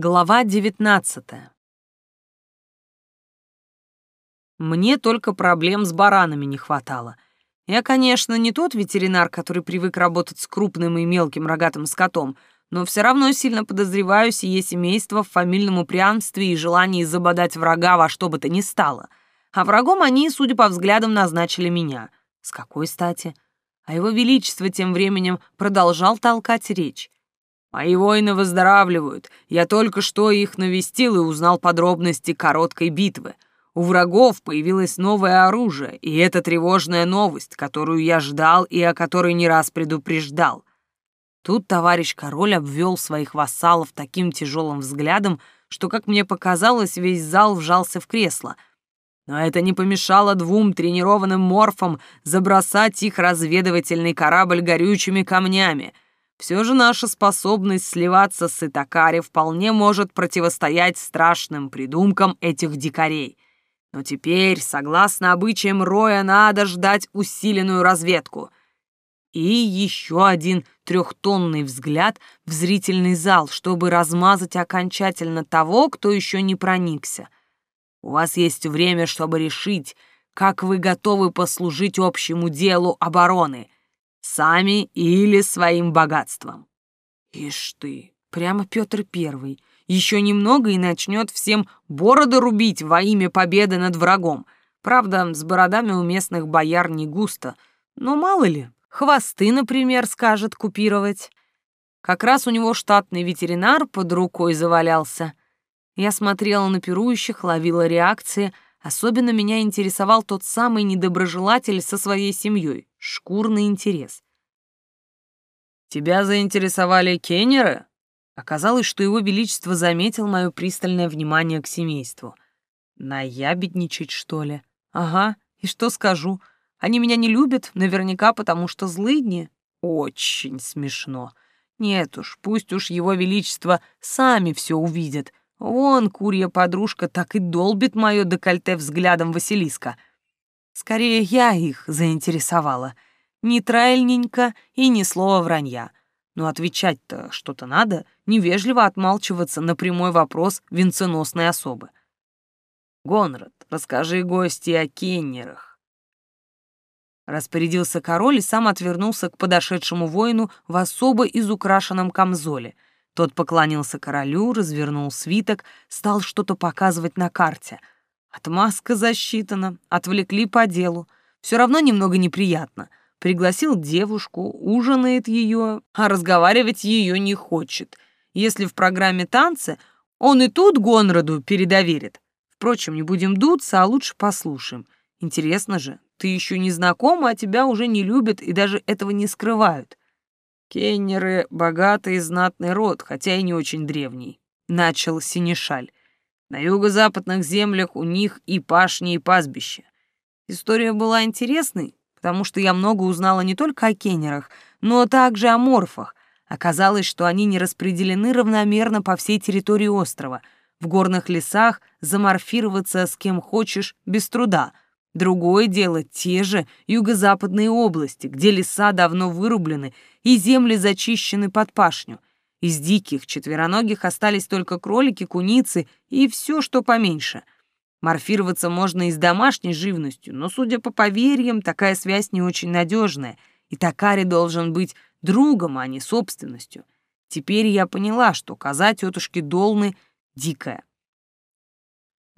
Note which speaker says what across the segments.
Speaker 1: Глава 19 Мне только проблем с баранами не хватало. Я, конечно, не тот ветеринар, который привык работать с крупным и мелким рогатым скотом, но все равно сильно подозреваю сие семейство в фамильном упрямстве и желании забодать врага во что бы то ни стало. А врагом они, судя по взглядам, назначили меня. С какой стати? А его величество тем временем продолжал толкать речь. Мои воины выздоравливают. Я только что их навестил и узнал подробности короткой битвы. У врагов появилось новое оружие, и это тревожная новость, которую я ждал и о которой не раз предупреждал. Тут товарищ король обвел своих вассалов таким тяжелым взглядом, что, как мне показалось, весь зал вжался в кресло. Но это не помешало двум тренированным морфам забросать их разведывательный корабль горючими камнями — все же наша способность сливаться с Итакари вполне может противостоять страшным придумкам этих дикарей. Но теперь, согласно обычаям Роя, надо ждать усиленную разведку. И еще один трехтонный взгляд в зрительный зал, чтобы размазать окончательно того, кто еще не проникся. У вас есть время, чтобы решить, как вы готовы послужить общему делу обороны — Сами или своим богатством. Ишь ты, прямо Петр Первый. Еще немного и начнет всем бороды рубить во имя победы над врагом. Правда, с бородами у местных бояр не густо. Но мало ли, хвосты, например, скажет купировать. Как раз у него штатный ветеринар под рукой завалялся. Я смотрела на пирующих, ловила реакции. Особенно меня интересовал тот самый недоброжелатель со своей семьей шкурный интерес. «Тебя заинтересовали кеннеры?» Оказалось, что его величество заметил мое пристальное внимание к семейству. Наябедничать, что ли? Ага, и что скажу? Они меня не любят, наверняка потому что злыдни. Очень смешно. Нет уж, пусть уж его величество сами все увидят. Вон, курья подружка так и долбит мое декольте взглядом Василиска — Скорее, я их заинтересовала. Нейтральненько и ни слова вранья. Но отвечать-то что-то надо, невежливо отмалчиваться на прямой вопрос венценосной особы. «Гонрад, расскажи гости о кеннерах». Распорядился король и сам отвернулся к подошедшему воину в особо изукрашенном камзоле. Тот поклонился королю, развернул свиток, стал что-то показывать на карте — Отмазка засчитана, отвлекли по делу. Все равно немного неприятно. Пригласил девушку, ужинает ее, а разговаривать ее не хочет. Если в программе танцы, он и тут Гонраду передоверит. Впрочем, не будем дуться, а лучше послушаем. Интересно же, ты еще не знакома, а тебя уже не любят и даже этого не скрывают. Кеннеры — богатый и знатный род, хотя и не очень древний. Начал Синишаль. На юго-западных землях у них и пашни, и пастбища. История была интересной, потому что я много узнала не только о кеннерах, но также о морфах. Оказалось, что они не распределены равномерно по всей территории острова. В горных лесах заморфироваться с кем хочешь без труда. Другое дело те же юго-западные области, где леса давно вырублены и земли зачищены под пашню. Из диких четвероногих остались только кролики, куницы и все, что поменьше. Морфироваться можно и с домашней живностью, но, судя по поверьям, такая связь не очень надежная, и Такари должен быть другом, а не собственностью. Теперь я поняла, что коза тетушки Долны дикая.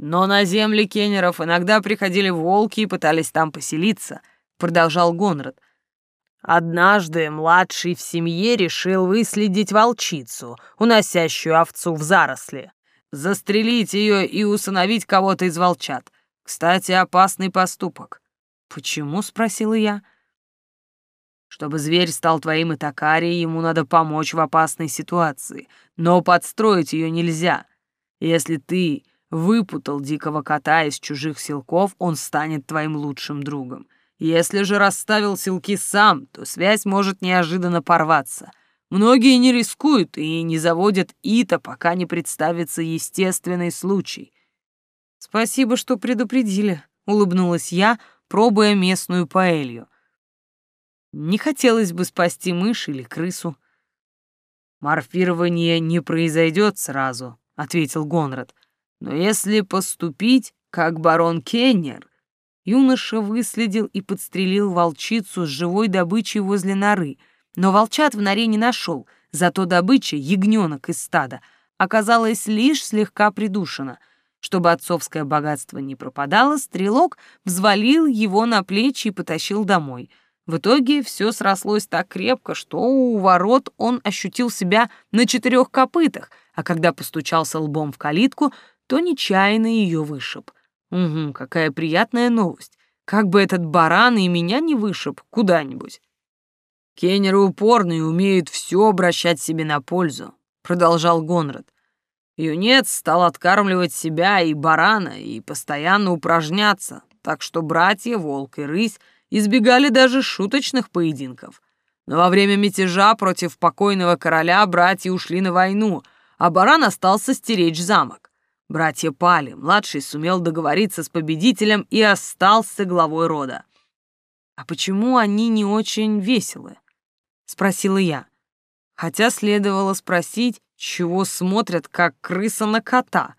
Speaker 1: Но на земли кеннеров иногда приходили волки и пытались там поселиться, продолжал Гонрад. Однажды младший в семье решил выследить волчицу, уносящую овцу в заросли. Застрелить ее и усыновить кого-то из волчат. Кстати, опасный поступок. «Почему?» — спросила я. «Чтобы зверь стал твоим Итакари, ему надо помочь в опасной ситуации, но подстроить ее нельзя. Если ты выпутал дикого кота из чужих силков, он станет твоим лучшим другом. Если же расставил силки сам, то связь может неожиданно порваться. Многие не рискуют и не заводят Ита, пока не представится естественный случай. «Спасибо, что предупредили», — улыбнулась я, пробуя местную паэлью. Не хотелось бы спасти мышь или крысу. Морфирование не произойдет сразу, ответил Гонрад. Но если поступить, как барон Кеннер, юноша выследил и подстрелил волчицу с живой добычей возле норы, но волчат в норе не нашел, зато добыча, ягненок из стада, оказалась лишь слегка придушена. Чтобы отцовское богатство не пропадало, стрелок взвалил его на плечи и потащил домой. В итоге все срослось так крепко, что у ворот он ощутил себя на четырех копытах, а когда постучался лбом в калитку, то нечаянно ее вышиб. Угу, какая приятная новость. Как бы этот баран и меня не вышиб куда-нибудь. Кеннеры упорные умеют все обращать себе на пользу, продолжал Гонрад. Юнец стал откармливать себя и барана и постоянно упражняться, так что братья, волк и рысь избегали даже шуточных поединков. Но во время мятежа против покойного короля братья ушли на войну, а баран остался стеречь замок. Братья пали, младший сумел договориться с победителем и остался главой рода. «А почему они не очень веселы?» — спросила я. Хотя следовало спросить, чего смотрят, как крыса на кота.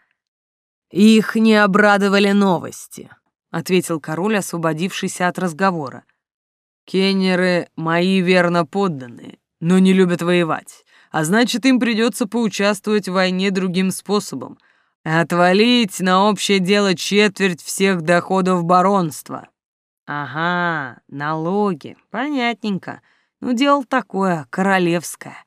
Speaker 1: «Их не обрадовали новости», — ответил король, освободившийся от разговора. «Кеннеры мои верно подданные, но не любят воевать, а значит, им придется поучаствовать в войне другим способом — Отвалить на общее дело четверть всех доходов баронства. Ага, налоги, понятненько. Ну, дело такое, королевское.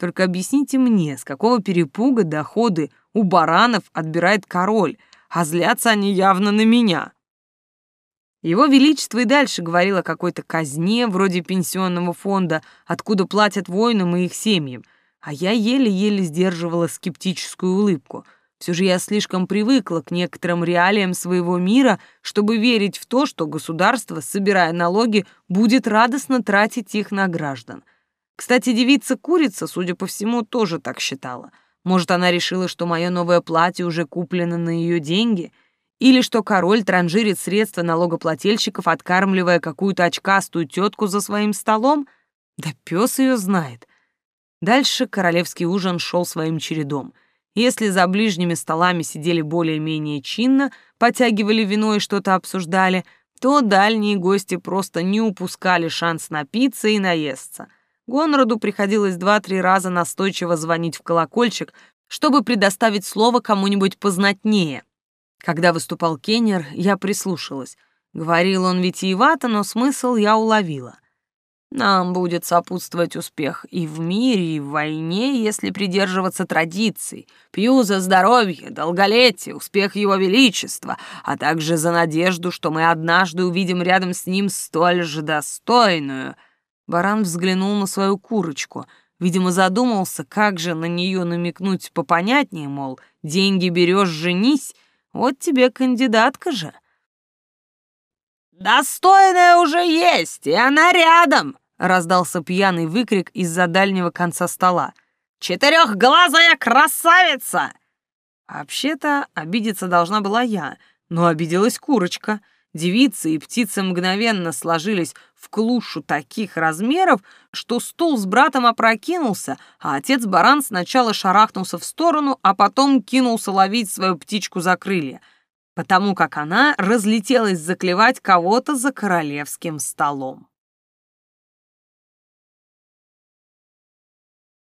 Speaker 1: Только объясните мне, с какого перепуга доходы у баранов отбирает король, а злятся они явно на меня. Его Величество и дальше говорил о какой-то казне, вроде пенсионного фонда, откуда платят воинам и их семьям, а я еле-еле сдерживала скептическую улыбку — все же я слишком привыкла к некоторым реалиям своего мира, чтобы верить в то, что государство, собирая налоги, будет радостно тратить их на граждан. Кстати, девица-курица, судя по всему, тоже так считала. Может, она решила, что мое новое платье уже куплено на ее деньги? Или что король транжирит средства налогоплательщиков, откармливая какую-то очкастую тетку за своим столом? Да пес ее знает. Дальше королевский ужин шел своим чередом — если за ближними столами сидели более-менее чинно, потягивали вино и что-то обсуждали, то дальние гости просто не упускали шанс напиться и наесться. Гонраду приходилось два-три раза настойчиво звонить в колокольчик, чтобы предоставить слово кому-нибудь познатнее. Когда выступал Кеннер, я прислушалась. Говорил он витиевато, но смысл я уловила — нам будет сопутствовать успех и в мире, и в войне, если придерживаться традиций. Пью за здоровье, долголетие, успех его величества, а также за надежду, что мы однажды увидим рядом с ним столь же достойную. Баран взглянул на свою курочку. Видимо, задумался, как же на нее намекнуть попонятнее, мол, деньги берешь, женись, вот тебе кандидатка же. «Достойная уже есть, и она рядом!» — раздался пьяный выкрик из-за дальнего конца стола. «Четырехглазая красавица!» Вообще-то обидеться должна была я, но обиделась курочка. Девицы и птицы мгновенно сложились в клушу таких размеров, что стул с братом опрокинулся, а отец-баран сначала шарахнулся в сторону, а потом кинулся ловить свою птичку за крылья — потому как она разлетелась заклевать кого-то за королевским столом.